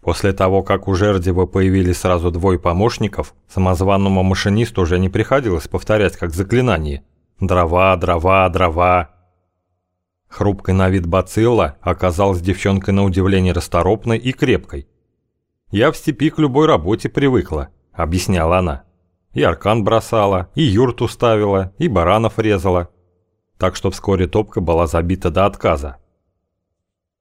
После того, как у Жердева появились сразу двое помощников, самозванному машинисту уже не приходилось повторять как заклинание «дрова, дрова, дрова». Хрупкой на вид бацилла оказалась девчонкой на удивление расторопной и крепкой. «Я в степи к любой работе привыкла», — объясняла она. «И аркан бросала, и юрту ставила, и баранов резала». Так что вскоре топка была забита до отказа.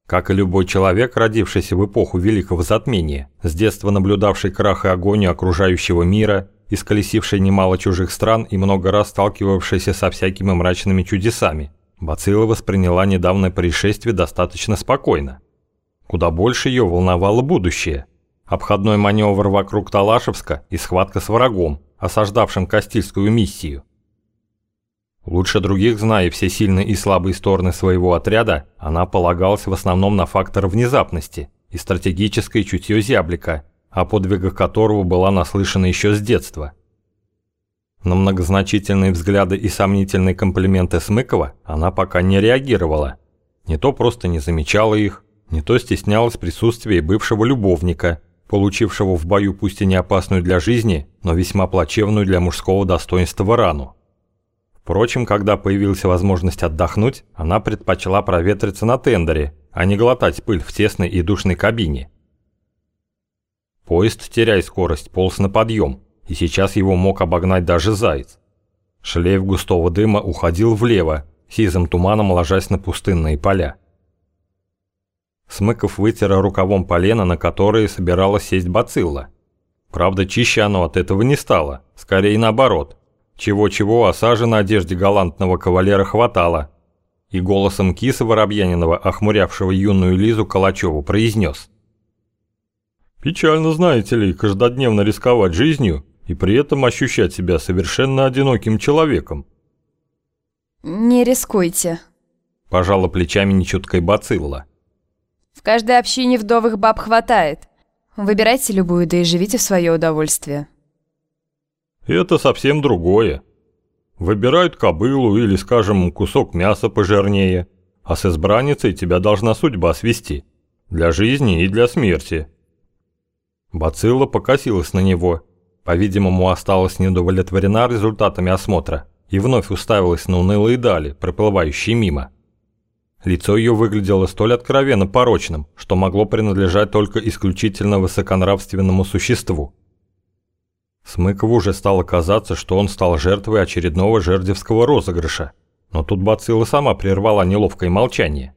Как и любой человек, родившийся в эпоху Великого Затмения, с детства наблюдавший крах и агонию окружающего мира, исколесивший немало чужих стран и много раз сталкивавшийся со всякими мрачными чудесами, Бацилла восприняла недавнее происшествие достаточно спокойно. Куда больше ее волновало будущее. Обходной маневр вокруг Талашевска и схватка с врагом, осаждавшим Кастильскую миссию. Лучше других зная все сильные и слабые стороны своего отряда, она полагалась в основном на фактор внезапности и стратегическое чутье зяблика, о подвигах которого была наслышана еще с детства. На многозначительные взгляды и сомнительные комплименты Смыкова она пока не реагировала. Не то просто не замечала их, не то стеснялась присутствия бывшего любовника, получившего в бою пусть и не опасную для жизни, но весьма плачевную для мужского достоинства рану. Впрочем, когда появилась возможность отдохнуть, она предпочла проветриться на тендере, а не глотать пыль в тесной и душной кабине. Поезд, теряя скорость, полз на подъем, и сейчас его мог обогнать даже заяц. Шлейф густого дыма уходил влево, сизым туманом ложась на пустынные поля. Смыков вытер рукавом полено, на которое собиралась сесть бацилла. Правда, чище оно от этого не стало, скорее наоборот. Чего-чего, а на одежде галантного кавалера хватало. И голосом киса Воробьянинова, охмурявшего юную Лизу Калачеву, произнес. «Печально, знаете ли, каждодневно рисковать жизнью и при этом ощущать себя совершенно одиноким человеком». «Не рискуйте», – пожала плечами нечуткой бацилла. «В каждой общине вдовых баб хватает. Выбирайте любую, да и живите в свое удовольствие». Это совсем другое. Выбирают кобылу или, скажем, кусок мяса пожирнее, а с избранницей тебя должна судьба свести. Для жизни и для смерти. Бацилла покосилась на него. По-видимому, осталась неудовлетворена результатами осмотра и вновь уставилась на унылые дали, проплывающие мимо. Лицо ее выглядело столь откровенно порочным, что могло принадлежать только исключительно высоконравственному существу. Смыкову уже стало казаться, что он стал жертвой очередного жердевского розыгрыша. Но тут Бацилла сама прервала неловкое молчание.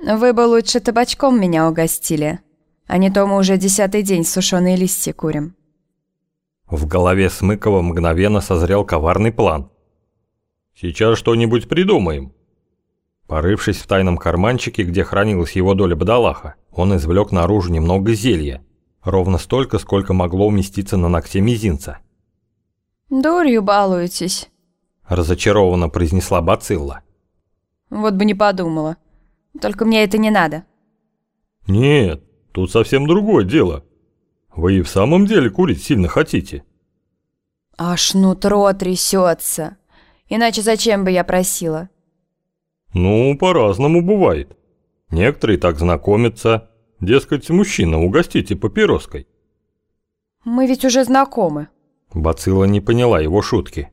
«Вы бы лучше табачком меня угостили, а не то мы уже десятый день сушеные листья курим». В голове Смыкова мгновенно созрел коварный план. «Сейчас что-нибудь придумаем». Порывшись в тайном карманчике, где хранилась его доля бадалаха, он извлек наружу немного зелья Ровно столько, сколько могло уместиться на ногте мизинца. «Дурью балуетесь», – разочарованно произнесла Бацилла. «Вот бы не подумала. Только мне это не надо». «Нет, тут совсем другое дело. Вы и в самом деле курить сильно хотите?» «Аж нутро трясется. Иначе зачем бы я просила?» «Ну, по-разному бывает. Некоторые так знакомятся, Дескать, мужчина, угостите папироской. Мы ведь уже знакомы. Бацилла не поняла его шутки.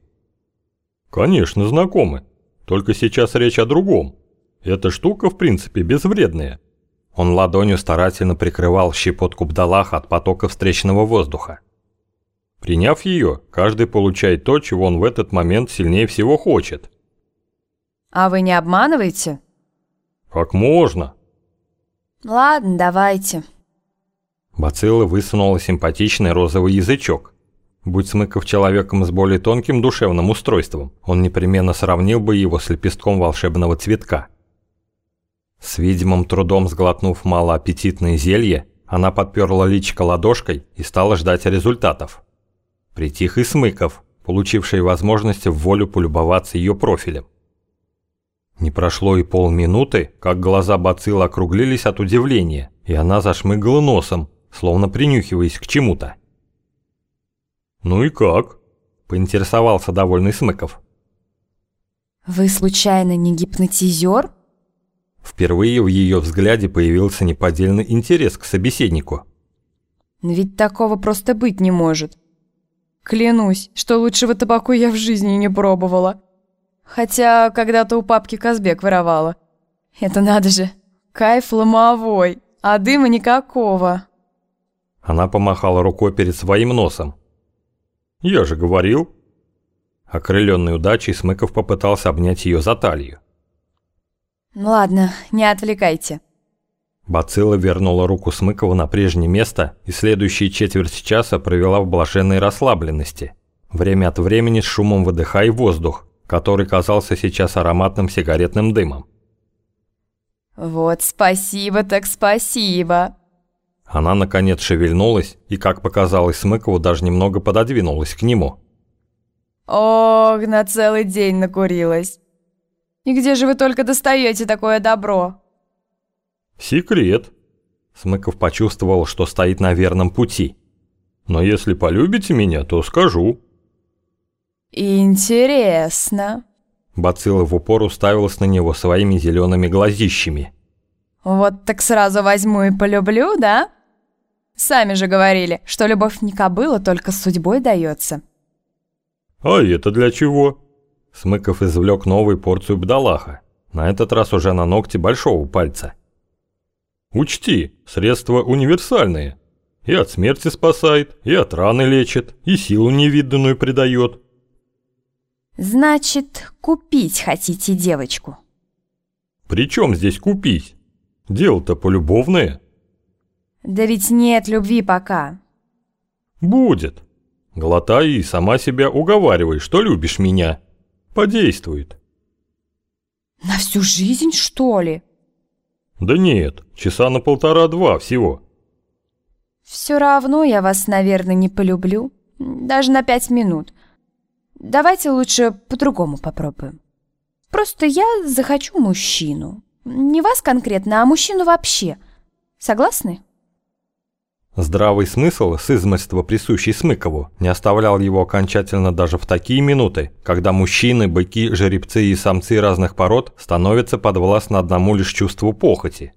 Конечно, знакомы. Только сейчас речь о другом. Эта штука, в принципе, безвредная. Он ладонью старательно прикрывал щепотку бдалаха от потока встречного воздуха. Приняв ее, каждый получает то, чего он в этот момент сильнее всего хочет. А вы не обманываете? Как можно? Ладно, давайте. Бацилла высунула симпатичный розовый язычок. Будь Смыков человеком с более тонким душевным устройством, он непременно сравнил бы его с лепестком волшебного цветка. С видимым трудом сглотнув малоаппетитное зелье, она подперла личико ладошкой и стала ждать результатов. Притих и Смыков, получивший возможность в волю полюбоваться ее профилем. Не прошло и полминуты, как глаза Бацилла округлились от удивления, и она зашмыгала носом, словно принюхиваясь к чему-то. «Ну и как?» – поинтересовался довольный Смыков. «Вы случайно не гипнотизер?» Впервые в ее взгляде появился неподдельный интерес к собеседнику. Ведь такого просто быть не может. Клянусь, что лучшего табаку я в жизни не пробовала. Хотя когда-то у папки Казбек воровала. Это надо же, кайф ломовой, а дыма никакого. Она помахала рукой перед своим носом. «Я же говорил». Окрыленной удачей Смыков попытался обнять ее за талию. Ну ладно, не отвлекайте. Бацилла вернула руку Смыкова на прежнее место и следующие четверть часа провела в блаженной расслабленности, время от времени с шумом выдыхая воздух, который казался сейчас ароматным сигаретным дымом. «Вот спасибо так спасибо!» Она, наконец, шевельнулась и, как показалось Смыкову, даже немного пододвинулась к нему. «Ох, на целый день накурилась! И где же вы только достаете такое добро?» «Секрет». Смыков почувствовал, что стоит на верном пути. «Но если полюбите меня, то скажу». «Интересно». Бацилла в упор уставилась на него своими зелеными глазищами. «Вот так сразу возьму и полюблю, да? Сами же говорили, что любовь не кобыла, только судьбой дается». «А это для чего?» Смыков извлек новую порцию бдалаха, на этот раз уже на ногте большого пальца. Учти, средства универсальные. И от смерти спасает, и от раны лечит, и силу невиданную придает. Значит, купить хотите девочку? При чем здесь купить? Дело-то полюбовное. Да ведь нет любви пока. Будет. Глотай и сама себя уговаривай, что любишь меня. Подействует. На всю жизнь, что ли? Да нет, часа на полтора-два всего. Все равно я вас, наверное, не полюблю. Даже на пять минут. Давайте лучше по-другому попробуем. Просто я захочу мужчину. Не вас конкретно, а мужчину вообще. Согласны? Здравый смысл, с измольства присущий Смыкову, не оставлял его окончательно даже в такие минуты, когда мужчины, быки, жеребцы и самцы разных пород становятся подвластны одному лишь чувству похоти.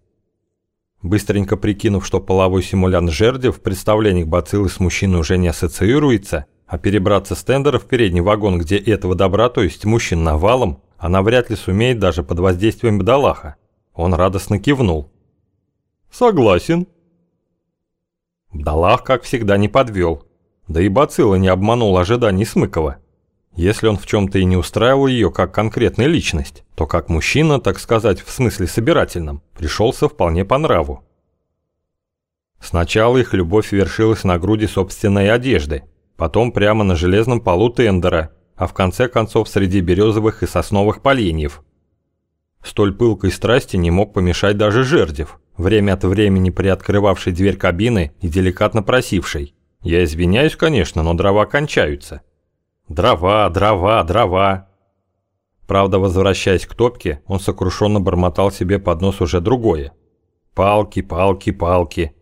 Быстренько прикинув, что половой симулянт жерди в представлениях бациллы с мужчиной уже не ассоциируется, а перебраться с тендера в передний вагон, где этого добра, то есть мужчин навалом, она вряд ли сумеет даже под воздействием бдалаха. Он радостно кивнул. «Согласен», Далах, как всегда, не подвел. Да и Бацилла не обманул ожиданий Смыкова. Если он в чем-то и не устраивал ее как конкретная личность, то как мужчина, так сказать, в смысле собирательном, пришелся вполне по нраву. Сначала их любовь вершилась на груди собственной одежды, потом прямо на железном полу тендера, а в конце концов среди березовых и сосновых поленьев. Столь пылкой страсти не мог помешать даже Жердев, время от времени приоткрывавший дверь кабины и деликатно просивший. «Я извиняюсь, конечно, но дрова кончаются». «Дрова, дрова, дрова». Правда, возвращаясь к топке, он сокрушенно бормотал себе под нос уже другое. «Палки, палки, палки».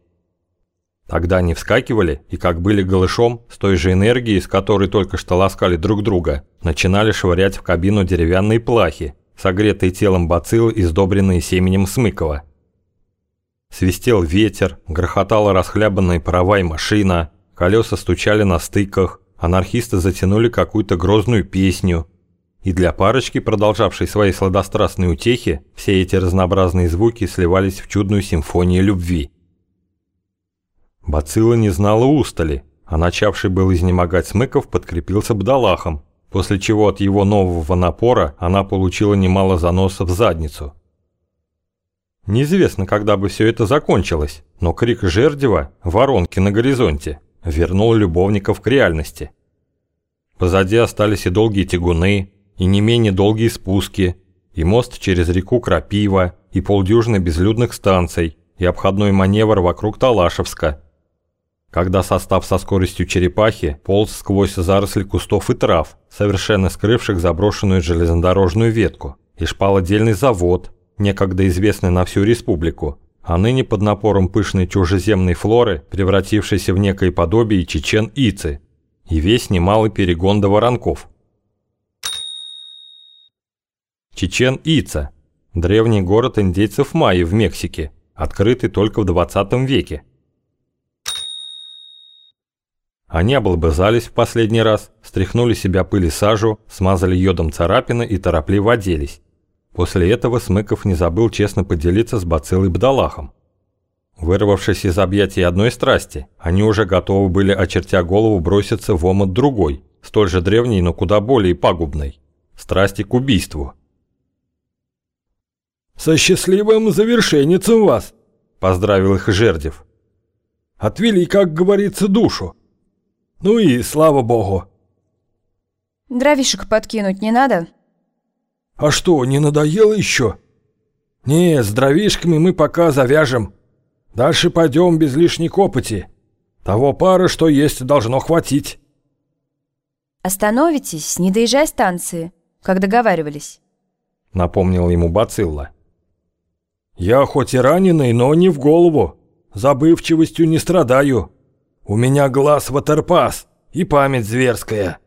Тогда они вскакивали и, как были голышом, с той же энергией, с которой только что ласкали друг друга, начинали швырять в кабину деревянные плахи, согретые телом бацилл и сдобренные семенем Смыкова. Свистел ветер, грохотала расхлябанная паровая машина, колеса стучали на стыках, анархисты затянули какую-то грозную песню. И для парочки, продолжавшей свои сладострастные утехи, все эти разнообразные звуки сливались в чудную симфонию любви. Бацилла не знала устали, а начавший был изнемогать Смыков подкрепился бдалахом, после чего от его нового напора она получила немало заносов в задницу – Неизвестно, когда бы все это закончилось, но крик Жердева, воронки на горизонте, вернул любовников к реальности. Позади остались и долгие тягуны, и не менее долгие спуски, и мост через реку Крапива, и полдюжины безлюдных станций, и обходной маневр вокруг Талашевска. Когда состав со скоростью черепахи полз сквозь заросли кустов и трав, совершенно скрывших заброшенную железнодорожную ветку, и шпал отдельный завод, некогда известный на всю республику, а ныне под напором пышной чужеземной флоры, превратившейся в некое подобие чечен-ицы, и весь немалый перегон до воронков. Чечен-ица Древний город индейцев майя в Мексике, открытый только в 20 веке. Они облобызались в последний раз, стряхнули себя пыль и сажу, смазали йодом царапины и торопливо оделись. После этого Смыков не забыл честно поделиться с Бацилой Бдалахом. Вырвавшись из объятий одной страсти, они уже готовы были, очертя голову, броситься в омут другой, столь же древней, но куда более пагубной – страсти к убийству. «Со счастливым завершенницем вас!» – поздравил их Жердев. «Отвели, как говорится, душу. Ну и слава богу!» «Дровишек подкинуть не надо?» «А что, не надоело еще?» «Не, с дровишками мы пока завяжем». Дальше пойдем без лишней копоти. Того пара, что есть, должно хватить. Остановитесь, не доезжай станции, как договаривались. Напомнил ему Бацилла. Я хоть и раненый, но не в голову. Забывчивостью не страдаю. У меня глаз ватерпас и память зверская.